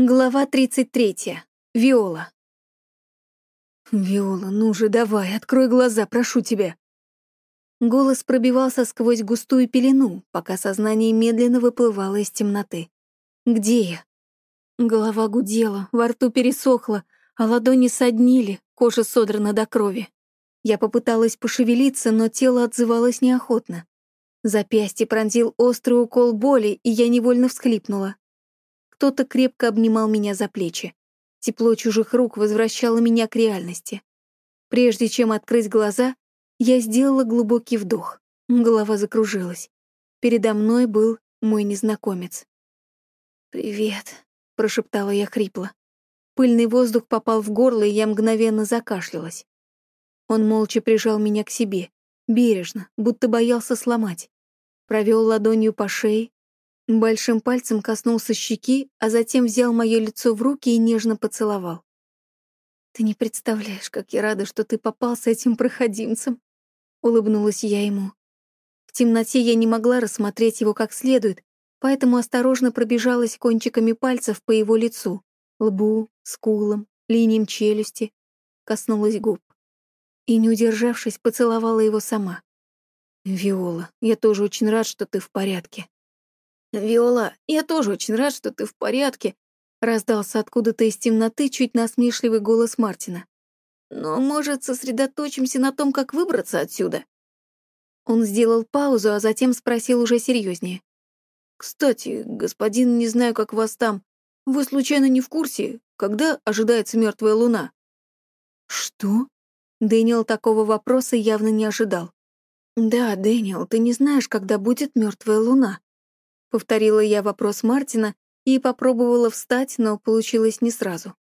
Глава 33. Виола. «Виола, ну же, давай, открой глаза, прошу тебя». Голос пробивался сквозь густую пелену, пока сознание медленно выплывало из темноты. «Где я?» Голова гудела, во рту пересохла, а ладони соднили, кожа содрана до крови. Я попыталась пошевелиться, но тело отзывалось неохотно. Запястье пронзил острый укол боли, и я невольно всхлипнула. Кто-то крепко обнимал меня за плечи. Тепло чужих рук возвращало меня к реальности. Прежде чем открыть глаза, я сделала глубокий вдох. Голова закружилась. Передо мной был мой незнакомец. «Привет», — прошептала я хрипло. Пыльный воздух попал в горло, и я мгновенно закашлялась. Он молча прижал меня к себе, бережно, будто боялся сломать. Провел ладонью по шее, Большим пальцем коснулся щеки, а затем взял мое лицо в руки и нежно поцеловал. «Ты не представляешь, как я рада, что ты попался этим проходимцем», — улыбнулась я ему. В темноте я не могла рассмотреть его как следует, поэтому осторожно пробежалась кончиками пальцев по его лицу, лбу, скулам, линиям челюсти, коснулась губ. И, не удержавшись, поцеловала его сама. «Виола, я тоже очень рад, что ты в порядке», «Виола, я тоже очень рад, что ты в порядке», — раздался откуда-то из темноты чуть насмешливый голос Мартина. «Но, может, сосредоточимся на том, как выбраться отсюда?» Он сделал паузу, а затем спросил уже серьезнее. «Кстати, господин, не знаю, как вас там. Вы случайно не в курсе, когда ожидается мертвая луна?» «Что?» Дэниел такого вопроса явно не ожидал. «Да, Дэниел, ты не знаешь, когда будет мертвая луна», Повторила я вопрос Мартина и попробовала встать, но получилось не сразу.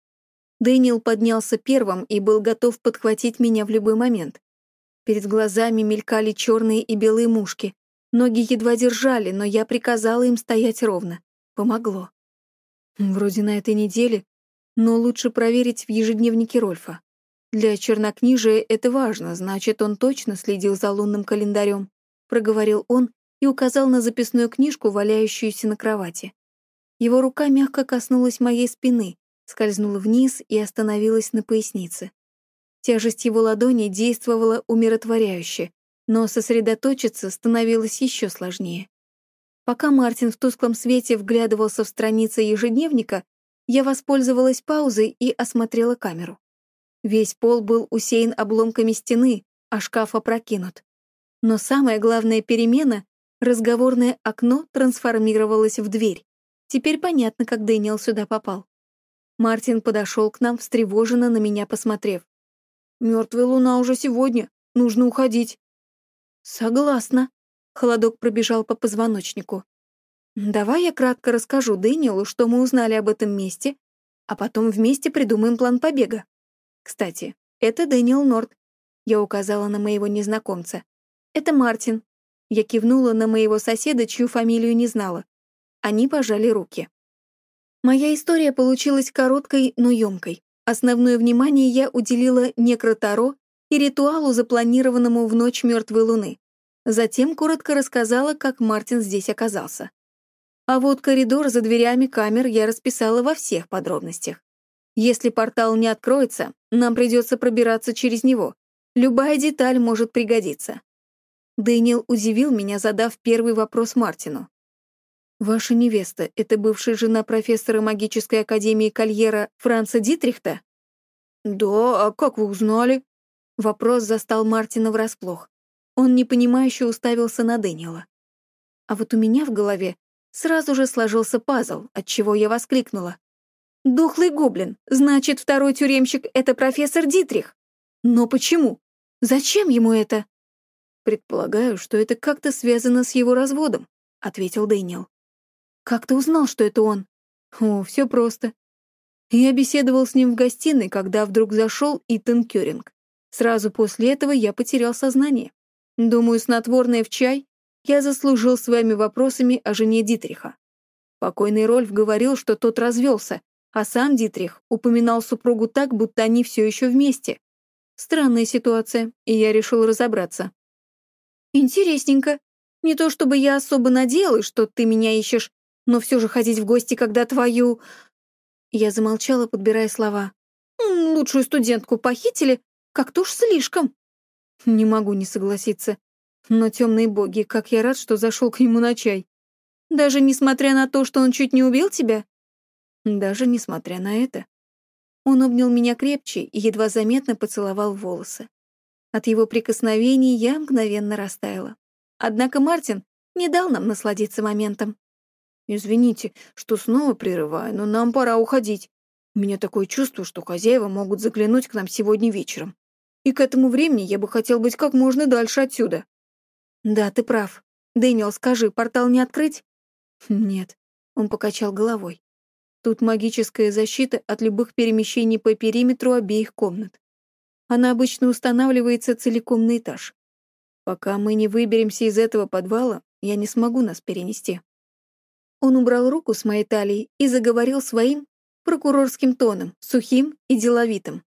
Дэниел поднялся первым и был готов подхватить меня в любой момент. Перед глазами мелькали черные и белые мушки. Ноги едва держали, но я приказала им стоять ровно. Помогло. Вроде на этой неделе, но лучше проверить в ежедневнике Рольфа. Для чернокнижия это важно, значит, он точно следил за лунным календарем, проговорил он и указал на записную книжку, валяющуюся на кровати. Его рука мягко коснулась моей спины, скользнула вниз и остановилась на пояснице. Тяжесть его ладони действовала умиротворяюще, но сосредоточиться становилось еще сложнее. Пока Мартин в тусклом свете вглядывался в страницы ежедневника, я воспользовалась паузой и осмотрела камеру. Весь пол был усеян обломками стены, а шкаф опрокинут. Но самая главная перемена Разговорное окно трансформировалось в дверь. Теперь понятно, как Дэниел сюда попал. Мартин подошел к нам, встревоженно на меня посмотрев. «Мертвая луна уже сегодня. Нужно уходить». «Согласна». Холодок пробежал по позвоночнику. «Давай я кратко расскажу Дэниелу, что мы узнали об этом месте, а потом вместе придумаем план побега. Кстати, это Дэниел Норт. Я указала на моего незнакомца. Это Мартин, я кивнула на моего соседа, чью фамилию не знала. Они пожали руки. Моя история получилась короткой, но ёмкой. Основное внимание я уделила некротаро и ритуалу, запланированному в ночь мертвой луны. Затем коротко рассказала, как Мартин здесь оказался. А вот коридор за дверями камер я расписала во всех подробностях. Если портал не откроется, нам придется пробираться через него. Любая деталь может пригодиться. Дэниел удивил меня, задав первый вопрос Мартину. «Ваша невеста — это бывшая жена профессора магической академии Кольера Франца Дитрихта?» «Да, а как вы узнали?» Вопрос застал Мартина врасплох. Он непонимающе уставился на Дэниела. А вот у меня в голове сразу же сложился пазл, от чего я воскликнула. «Духлый гоблин! Значит, второй тюремщик — это профессор Дитрих! Но почему? Зачем ему это?» «Предполагаю, что это как-то связано с его разводом», — ответил Дэниел. «Как ты узнал, что это он?» «О, все просто. Я беседовал с ним в гостиной, когда вдруг зашел Итан Кёринг. Сразу после этого я потерял сознание. Думаю, снотворное в чай я заслужил своими вопросами о жене Дитриха. Покойный Рольф говорил, что тот развелся, а сам Дитрих упоминал супругу так, будто они все еще вместе. Странная ситуация, и я решил разобраться. «Интересненько. Не то чтобы я особо надеялась, что ты меня ищешь, но все же ходить в гости, когда твою...» Я замолчала, подбирая слова. «Лучшую студентку похитили? Как-то уж слишком». Не могу не согласиться. Но темные боги, как я рад, что зашел к нему на чай. Даже несмотря на то, что он чуть не убил тебя? Даже несмотря на это. Он обнял меня крепче и едва заметно поцеловал волосы. От его прикосновений я мгновенно растаяла. Однако Мартин не дал нам насладиться моментом. «Извините, что снова прерываю, но нам пора уходить. У меня такое чувство, что хозяева могут заглянуть к нам сегодня вечером. И к этому времени я бы хотел быть как можно дальше отсюда». «Да, ты прав. Дэниел, скажи, портал не открыть?» «Нет», — он покачал головой. «Тут магическая защита от любых перемещений по периметру обеих комнат. Она обычно устанавливается целиком на этаж. Пока мы не выберемся из этого подвала, я не смогу нас перенести». Он убрал руку с моей талии и заговорил своим прокурорским тоном, сухим и деловитым.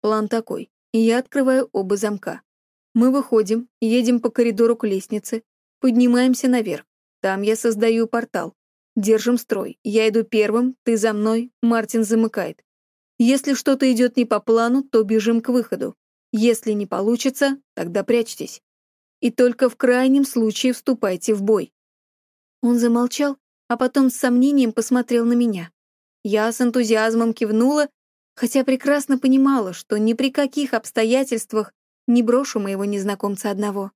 План такой. Я открываю оба замка. Мы выходим, едем по коридору к лестнице, поднимаемся наверх. Там я создаю портал. Держим строй. Я иду первым, ты за мной, Мартин замыкает. Если что-то идет не по плану, то бежим к выходу. Если не получится, тогда прячьтесь. И только в крайнем случае вступайте в бой. Он замолчал, а потом с сомнением посмотрел на меня. Я с энтузиазмом кивнула, хотя прекрасно понимала, что ни при каких обстоятельствах не брошу моего незнакомца одного.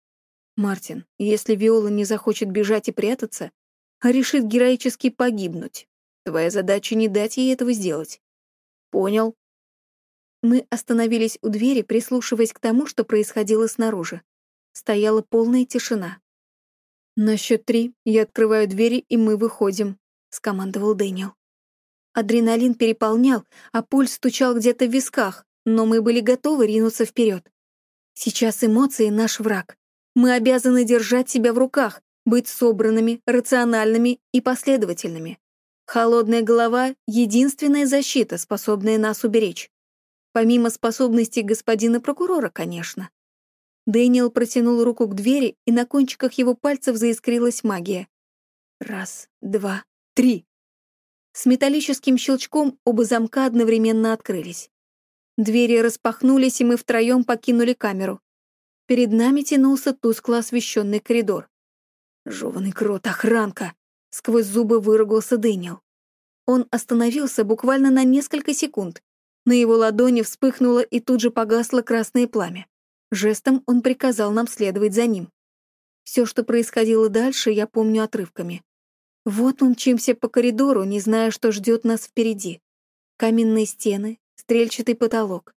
Мартин, если Виола не захочет бежать и прятаться, а решит героически погибнуть, твоя задача не дать ей этого сделать. Понял. Мы остановились у двери, прислушиваясь к тому, что происходило снаружи. Стояла полная тишина. «На счет три я открываю двери, и мы выходим», — скомандовал Дэниел. Адреналин переполнял, а пульс стучал где-то в висках, но мы были готовы ринуться вперед. Сейчас эмоции — наш враг. Мы обязаны держать себя в руках, быть собранными, рациональными и последовательными. Холодная голова — единственная защита, способная нас уберечь. Помимо способностей господина прокурора, конечно. Дэниел протянул руку к двери, и на кончиках его пальцев заискрилась магия. Раз, два, три. С металлическим щелчком оба замка одновременно открылись. Двери распахнулись, и мы втроем покинули камеру. Перед нами тянулся тускло освещенный коридор. «Жёванный крот, охранка!» — сквозь зубы выругался Дэниел. Он остановился буквально на несколько секунд. На его ладони вспыхнуло и тут же погасло красное пламя. Жестом он приказал нам следовать за ним. Все, что происходило дальше, я помню отрывками. Вот мы мчимся по коридору, не зная, что ждет нас впереди. Каменные стены, стрельчатый потолок.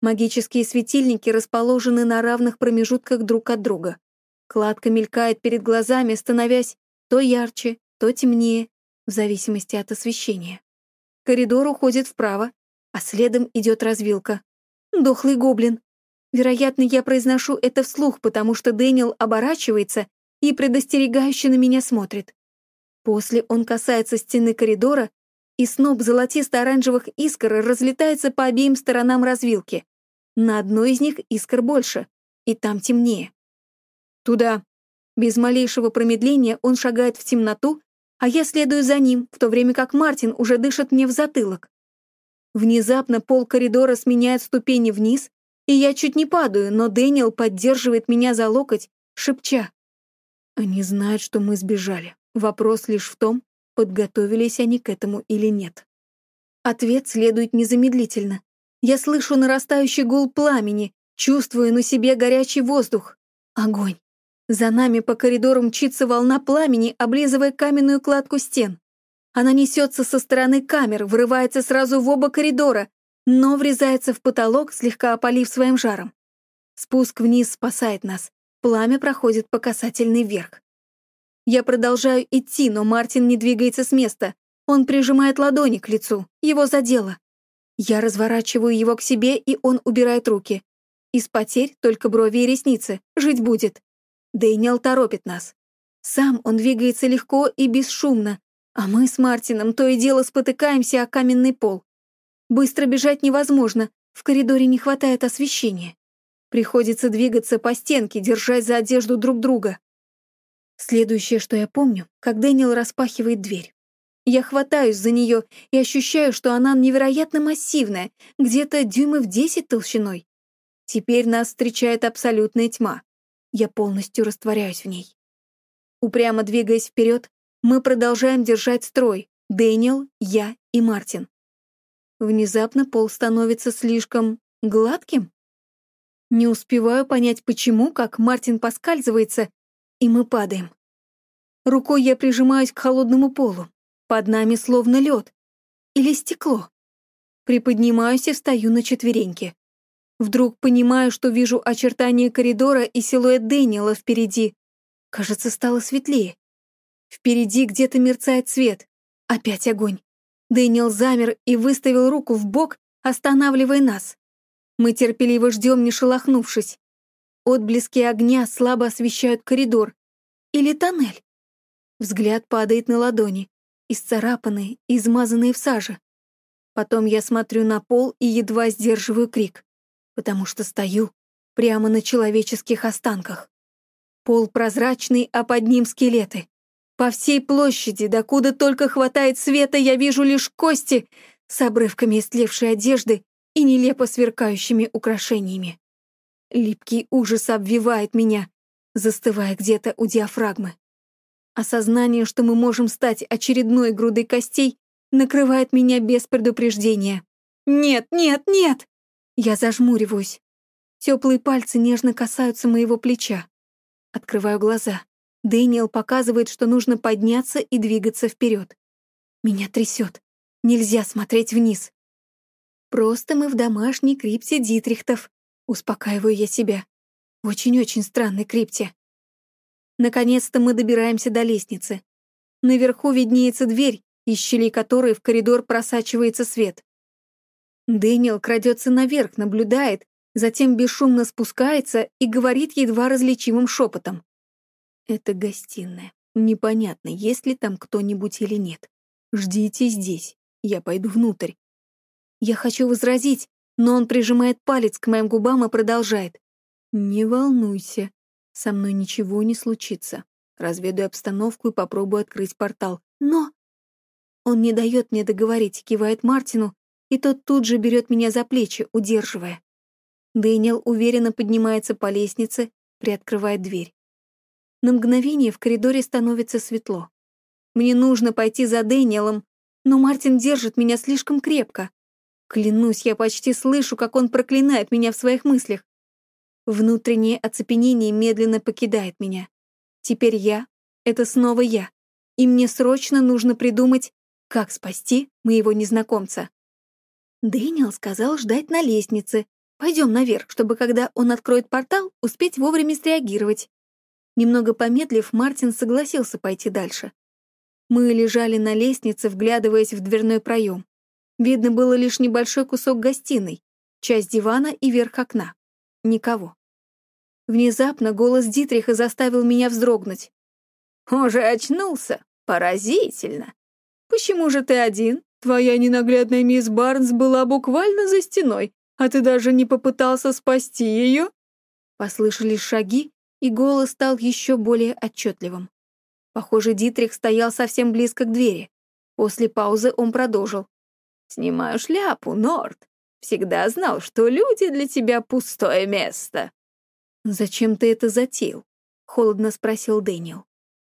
Магические светильники расположены на равных промежутках друг от друга. Кладка мелькает перед глазами, становясь то ярче, то темнее, в зависимости от освещения. Коридор уходит вправо, а следом идет развилка. Дохлый гоблин. Вероятно, я произношу это вслух, потому что Дэниел оборачивается и предостерегающе на меня смотрит. После он касается стены коридора, и сноп золотисто-оранжевых искр разлетается по обеим сторонам развилки. На одной из них искр больше, и там темнее. Туда. Без малейшего промедления он шагает в темноту, а я следую за ним, в то время как Мартин уже дышит мне в затылок. Внезапно пол коридора сменяет ступени вниз, и я чуть не падаю, но Дэниел поддерживает меня за локоть, шепча. Они знают, что мы сбежали. Вопрос лишь в том, подготовились они к этому или нет. Ответ следует незамедлительно. Я слышу нарастающий гул пламени, чувствую на себе горячий воздух. Огонь. За нами по коридору мчится волна пламени, облизывая каменную кладку стен. Она несется со стороны камер, врывается сразу в оба коридора, но врезается в потолок, слегка опалив своим жаром. Спуск вниз спасает нас. Пламя проходит по касательной вверх. Я продолжаю идти, но Мартин не двигается с места. Он прижимает ладони к лицу. Его задело. Я разворачиваю его к себе, и он убирает руки. Из потерь только брови и ресницы. Жить будет. Дэниел торопит нас. Сам он двигается легко и бесшумно, а мы с Мартином то и дело спотыкаемся о каменный пол. Быстро бежать невозможно, в коридоре не хватает освещения. Приходится двигаться по стенке, держась за одежду друг друга. Следующее, что я помню, как Дэниел распахивает дверь. Я хватаюсь за нее и ощущаю, что она невероятно массивная, где-то дюймов десять толщиной. Теперь нас встречает абсолютная тьма. Я полностью растворяюсь в ней. Упрямо двигаясь вперед, мы продолжаем держать строй. Дэниел, я и Мартин. Внезапно пол становится слишком гладким. Не успеваю понять, почему, как Мартин поскальзывается, и мы падаем. Рукой я прижимаюсь к холодному полу. Под нами словно лед. Или стекло. Приподнимаюсь и встаю на четвереньки. Вдруг понимаю, что вижу очертания коридора и силуэт Дэниела впереди. Кажется, стало светлее. Впереди где-то мерцает свет. Опять огонь. Дэниел замер и выставил руку в бок, останавливая нас. Мы терпеливо ждем, не шелохнувшись. Отблески огня слабо освещают коридор. Или тоннель. Взгляд падает на ладони исцарапанные, измазанные в саже. Потом я смотрю на пол и едва сдерживаю крик, потому что стою прямо на человеческих останках. Пол прозрачный, а под ним скелеты. По всей площади, докуда только хватает света, я вижу лишь кости с обрывками истлевшей одежды и нелепо сверкающими украшениями. Липкий ужас обвивает меня, застывая где-то у диафрагмы. Осознание, что мы можем стать очередной грудой костей, накрывает меня без предупреждения. «Нет, нет, нет!» Я зажмуриваюсь. Теплые пальцы нежно касаются моего плеча. Открываю глаза. Дэниел показывает, что нужно подняться и двигаться вперед. Меня трясет. Нельзя смотреть вниз. Просто мы в домашней крипте Дитрихтов. Успокаиваю я себя. Очень-очень странной крипте. Наконец-то мы добираемся до лестницы. Наверху виднеется дверь, из щели которой в коридор просачивается свет. Дэниел крадется наверх, наблюдает, затем бесшумно спускается и говорит едва различимым шепотом. «Это гостиная. Непонятно, есть ли там кто-нибудь или нет. Ждите здесь, я пойду внутрь». Я хочу возразить, но он прижимает палец к моим губам и продолжает. «Не волнуйся, со мной ничего не случится. Разведу обстановку и попробую открыть портал. Но... Он не дает мне договорить, кивает Мартину, и тот тут же берет меня за плечи, удерживая. Дэниел уверенно поднимается по лестнице, приоткрывает дверь. На мгновение в коридоре становится светло. Мне нужно пойти за Дэниелом, но Мартин держит меня слишком крепко. Клянусь, я почти слышу, как он проклинает меня в своих мыслях. Внутреннее оцепенение медленно покидает меня. Теперь я — это снова я, и мне срочно нужно придумать, как спасти моего незнакомца. Дэниел сказал ждать на лестнице. Пойдем наверх, чтобы, когда он откроет портал, успеть вовремя среагировать. Немного помедлив, Мартин согласился пойти дальше. Мы лежали на лестнице, вглядываясь в дверной проем. Видно было лишь небольшой кусок гостиной, часть дивана и верх окна. Никого. Внезапно голос Дитриха заставил меня вздрогнуть. «Уже очнулся? Поразительно! Почему же ты один? Твоя ненаглядная мисс Барнс была буквально за стеной, а ты даже не попытался спасти ее?» Послышались шаги, и голос стал еще более отчетливым. Похоже, Дитрих стоял совсем близко к двери. После паузы он продолжил. «Снимаю шляпу, Норд. Всегда знал, что люди для тебя пустое место». «Зачем ты это затеял?» — холодно спросил Дэниел.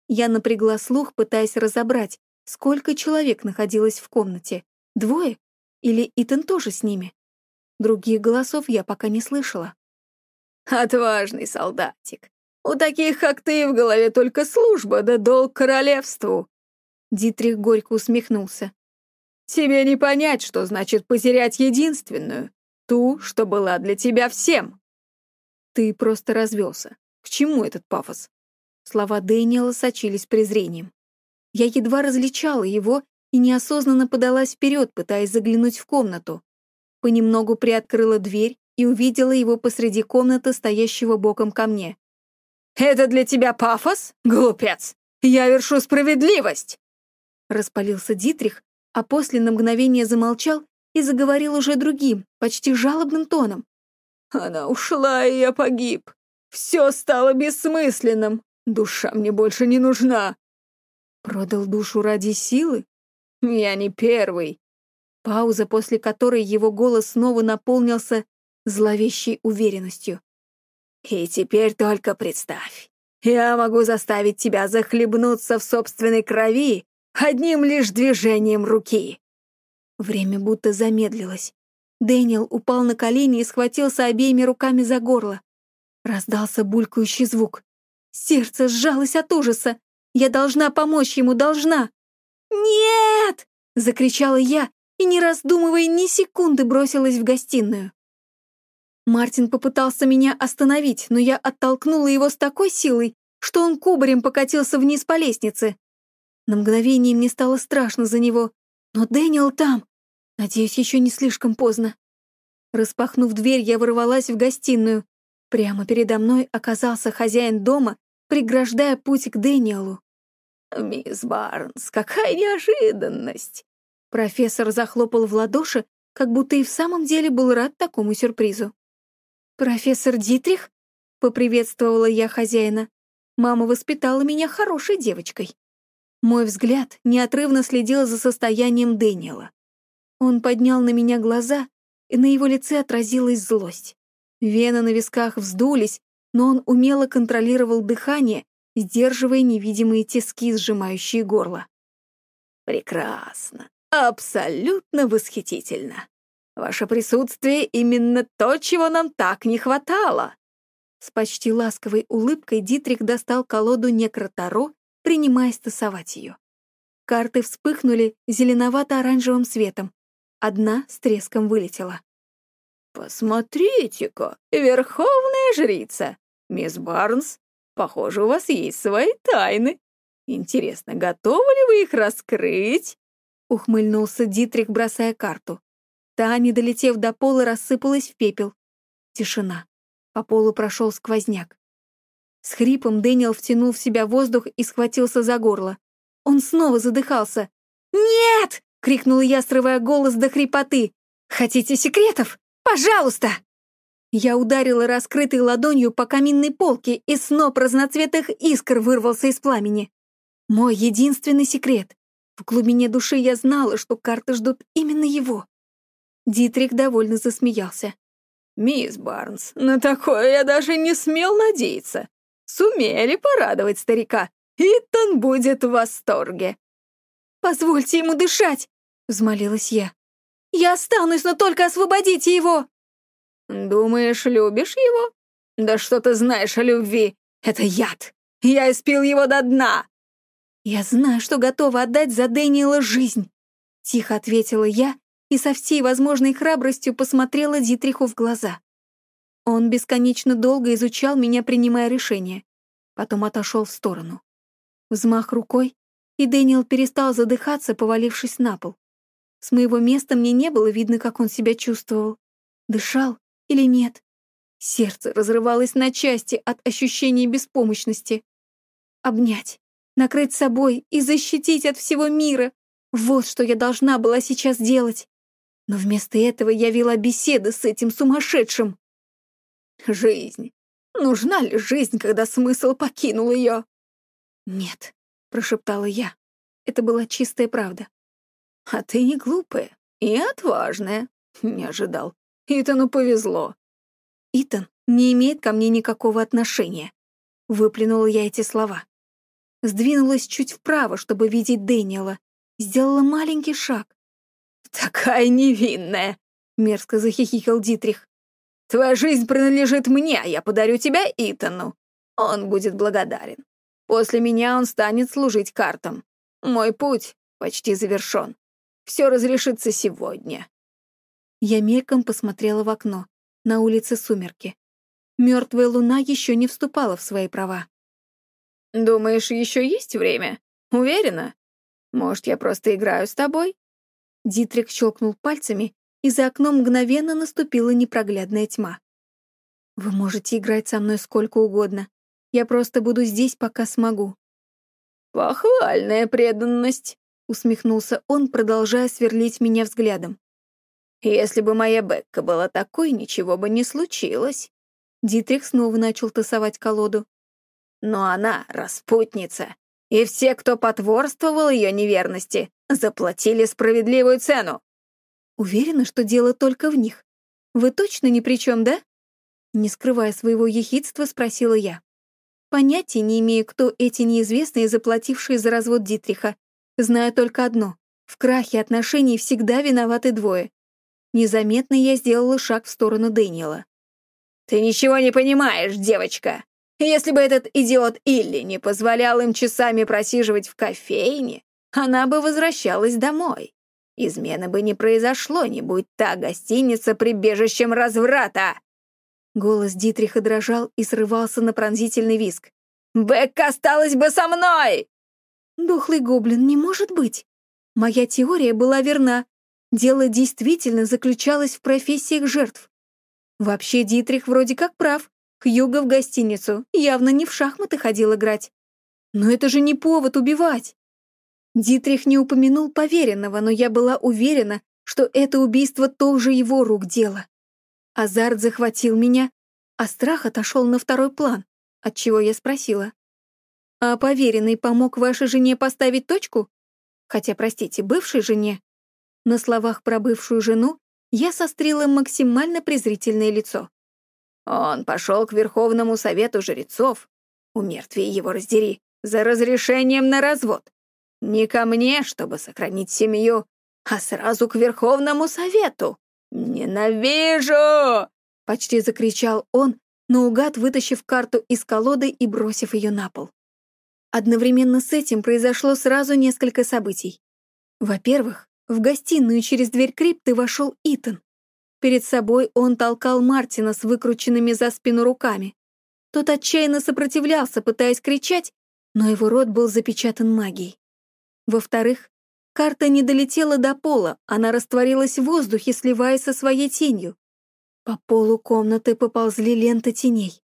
Я напрягла слух, пытаясь разобрать, сколько человек находилось в комнате. Двое? Или Итан тоже с ними? Других голосов я пока не слышала. «Отважный солдатик. У таких, как ты, в голове только служба да долг королевству». Дитрих горько усмехнулся. «Тебе не понять, что значит потерять единственную, ту, что была для тебя всем». Ты просто развелся. К чему этот пафос? Слова Дэниела сочились презрением. Я едва различала его и неосознанно подалась вперед, пытаясь заглянуть в комнату. Понемногу приоткрыла дверь и увидела его посреди комнаты, стоящего боком ко мне. «Это для тебя пафос, глупец? Я вершу справедливость!» Распалился Дитрих, а после на мгновение замолчал и заговорил уже другим, почти жалобным тоном. Она ушла, и я погиб. Все стало бессмысленным. Душа мне больше не нужна. Продал душу ради силы? Я не первый. Пауза, после которой его голос снова наполнился зловещей уверенностью. И теперь только представь, я могу заставить тебя захлебнуться в собственной крови одним лишь движением руки. Время будто замедлилось. Дэниел упал на колени и схватился обеими руками за горло. Раздался булькающий звук. Сердце сжалось от ужаса. Я должна помочь ему, должна. «Нет!» — закричала я и, не раздумывая ни секунды, бросилась в гостиную. Мартин попытался меня остановить, но я оттолкнула его с такой силой, что он кубарем покатился вниз по лестнице. На мгновение мне стало страшно за него, но Дэниел там. Надеюсь, еще не слишком поздно. Распахнув дверь, я ворвалась в гостиную. Прямо передо мной оказался хозяин дома, преграждая путь к Дэниелу. «Мисс Барнс, какая неожиданность!» Профессор захлопал в ладоши, как будто и в самом деле был рад такому сюрпризу. «Профессор Дитрих?» — поприветствовала я хозяина. «Мама воспитала меня хорошей девочкой». Мой взгляд неотрывно следил за состоянием Дэниела. Он поднял на меня глаза, и на его лице отразилась злость. Вены на висках вздулись, но он умело контролировал дыхание, сдерживая невидимые тиски, сжимающие горло. «Прекрасно, абсолютно восхитительно. Ваше присутствие именно то, чего нам так не хватало». С почти ласковой улыбкой Дитрих достал колоду Некротаро, принимаясь тасовать ее. Карты вспыхнули зеленовато-оранжевым светом, Одна с треском вылетела. «Посмотрите-ка, верховная жрица! Мисс Барнс, похоже, у вас есть свои тайны. Интересно, готовы ли вы их раскрыть?» Ухмыльнулся Дитрих, бросая карту. Та, не долетев до пола, рассыпалась в пепел. Тишина. По полу прошел сквозняк. С хрипом Дэниел втянул в себя воздух и схватился за горло. Он снова задыхался. «Нет!» — крикнула я, срывая голос до хрипоты. «Хотите секретов? Пожалуйста!» Я ударила раскрытой ладонью по каминной полке, и сноп разноцветных искр вырвался из пламени. Мой единственный секрет. В глубине души я знала, что карты ждут именно его. Дитрих довольно засмеялся. «Мисс Барнс, на такое я даже не смел надеяться. Сумели порадовать старика. Итан будет в восторге». «Позвольте ему дышать!» — взмолилась я. «Я останусь, но только освободите его!» «Думаешь, любишь его? Да что ты знаешь о любви? Это яд! Я испил его до дна!» «Я знаю, что готова отдать за Дэниела жизнь!» Тихо ответила я и со всей возможной храбростью посмотрела Дитриху в глаза. Он бесконечно долго изучал меня, принимая решение. Потом отошел в сторону. Взмах рукой, и Дэниел перестал задыхаться, повалившись на пол. С моего места мне не было видно, как он себя чувствовал. Дышал или нет. Сердце разрывалось на части от ощущения беспомощности. Обнять, накрыть собой и защитить от всего мира. Вот что я должна была сейчас делать. Но вместо этого я вела беседы с этим сумасшедшим. Жизнь. Нужна ли жизнь, когда смысл покинул ее? Нет, прошептала я. Это была чистая правда. А ты не глупая и отважная. Не ожидал. Итану повезло. Итан не имеет ко мне никакого отношения. Выплюнула я эти слова. Сдвинулась чуть вправо, чтобы видеть Дэниела. Сделала маленький шаг. «Такая невинная!» — мерзко захихикал Дитрих. «Твоя жизнь принадлежит мне, а я подарю тебя Итану. Он будет благодарен. После меня он станет служить картам. Мой путь почти завершен. Все разрешится сегодня». Я мельком посмотрела в окно. На улице сумерки. Мертвая луна еще не вступала в свои права. «Думаешь, еще есть время? Уверена? Может, я просто играю с тобой?» Дитрик щелкнул пальцами, и за окном мгновенно наступила непроглядная тьма. «Вы можете играть со мной сколько угодно. Я просто буду здесь, пока смогу». «Похвальная преданность», — усмехнулся он, продолжая сверлить меня взглядом. «Если бы моя Бекка была такой, ничего бы не случилось». Дитрих снова начал тасовать колоду. «Но она распутница, И все, кто потворствовал ее неверности, заплатили справедливую цену. Уверена, что дело только в них. Вы точно ни при чем, да? Не скрывая своего ехидства, спросила я. Понятия не имею, кто эти неизвестные, заплатившие за развод Дитриха. Знаю только одно. В крахе отношений всегда виноваты двое. Незаметно я сделала шаг в сторону Дэниела. «Ты ничего не понимаешь, девочка. Если бы этот идиот Илли не позволял им часами просиживать в кофейне, она бы возвращалась домой. Измены бы не произошло, не будь та гостиница прибежищем разврата!» Голос Дитриха дрожал и срывался на пронзительный виск. «Бекка осталась бы со мной!» «Дохлый гоблин, не может быть! Моя теория была верна. Дело действительно заключалось в профессиях жертв. Вообще Дитрих вроде как прав. Хьюго в гостиницу явно не в шахматы ходил играть. Но это же не повод убивать. Дитрих не упомянул поверенного, но я была уверена, что это убийство тоже его рук дело. Азарт захватил меня, а страх отошел на второй план, отчего я спросила. «А поверенный помог вашей жене поставить точку? Хотя, простите, бывшей жене?» На словах про бывшую жену я сострила максимально презрительное лицо. Он пошел к Верховному Совету жрецов, у его раздери, за разрешением на развод. Не ко мне, чтобы сохранить семью, а сразу к Верховному Совету. «Ненавижу!» — почти закричал он, наугад вытащив карту из колоды и бросив ее на пол. Одновременно с этим произошло сразу несколько событий. Во-первых, в гостиную через дверь крипты вошел Итан. Перед собой он толкал Мартина с выкрученными за спину руками. Тот отчаянно сопротивлялся, пытаясь кричать, но его рот был запечатан магией. Во-вторых, карта не долетела до пола, она растворилась в воздухе, сливаясь со своей тенью. По полу комнаты поползли ленты теней.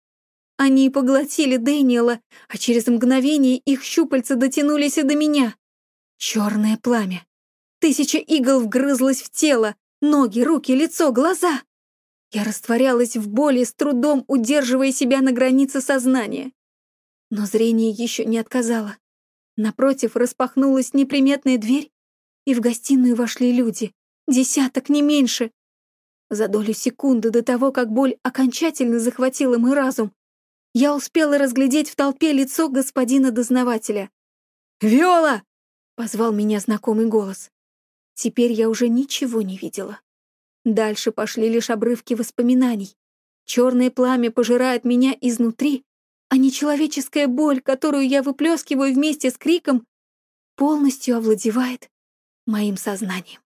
Они поглотили Дэниела, а через мгновение их щупальца дотянулись и до меня. Черное пламя. Тысяча игл вгрызлась в тело, ноги, руки, лицо, глаза. Я растворялась в боли, с трудом удерживая себя на границе сознания. Но зрение еще не отказало. Напротив распахнулась неприметная дверь, и в гостиную вошли люди. Десяток, не меньше. За долю секунды до того, как боль окончательно захватила мой разум, я успела разглядеть в толпе лицо господина дознавателя. «Виола!» — позвал меня знакомый голос. Теперь я уже ничего не видела. Дальше пошли лишь обрывки воспоминаний. Черное пламя пожирает меня изнутри, а нечеловеческая боль, которую я выплескиваю вместе с криком, полностью овладевает моим сознанием.